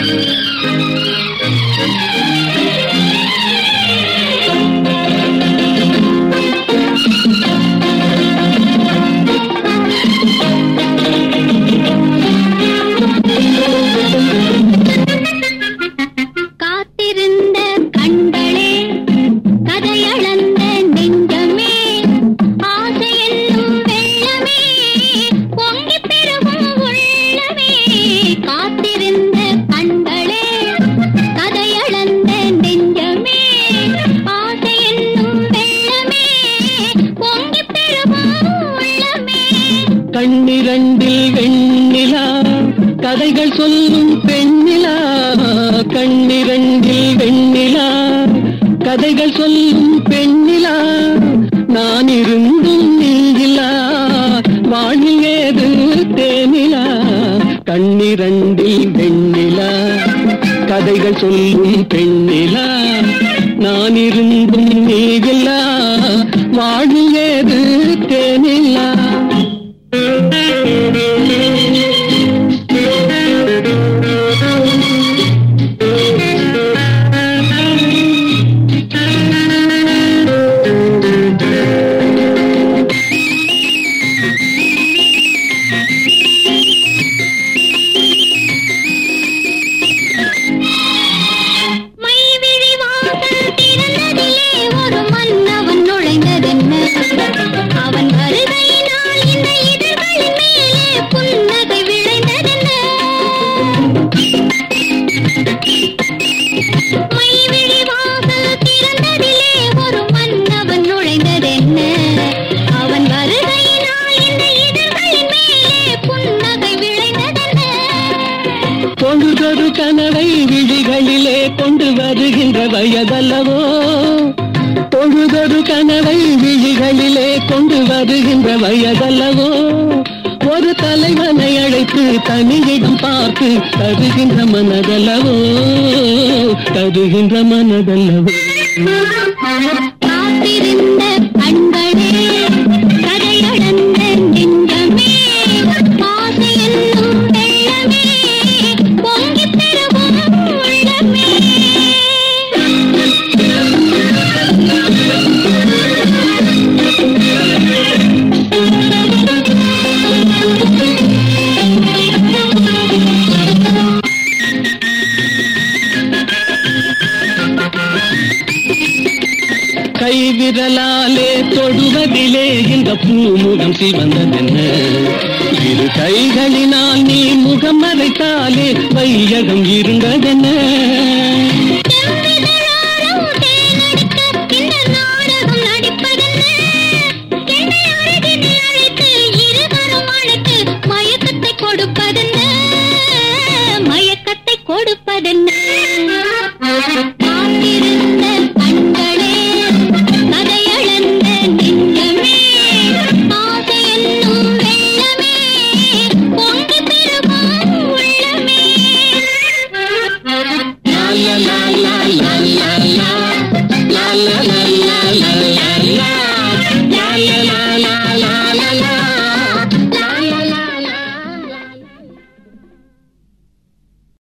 Thank you. கண்ணிரண்டில் வெண்ணிலா கதைகள் சொல்லும் பெண்ணிலா கண்ணிரண்டில் வெண்ணிலா கதைகள் சொல்லும் பெண்ணிலா நான் இருந்தும் நீங்கிலா வாழில் ஏது தேனிலா கண்ணிரண்டில் வெண்ணிலா கதைகள் சொல்லும் பெண்ணிலா நான் இருந்தும் நீங்கிலா வாழில் ஏது பொழுதொரு கனவை விழிகளிலே கொண்டு வருகின்ற வயதல்லவோ? பொழுதொரு கனவை விழிகளிலே கொண்டு வருகின்ற வயதல்லவோ? ஒரு தலைவனை அழைத்து தனியிடம் பார்த்து தருகின்ற மனதல்லவோ? தருகின்ற மனதல்லவோ? கைவிரலாலே தொடுவதிலே இந்த பூமுகம் சிவந்ததென்ன? இரு கைகளினால் நீ முகம் மறைத்தாலே வையகம் இருந்ததென்ன?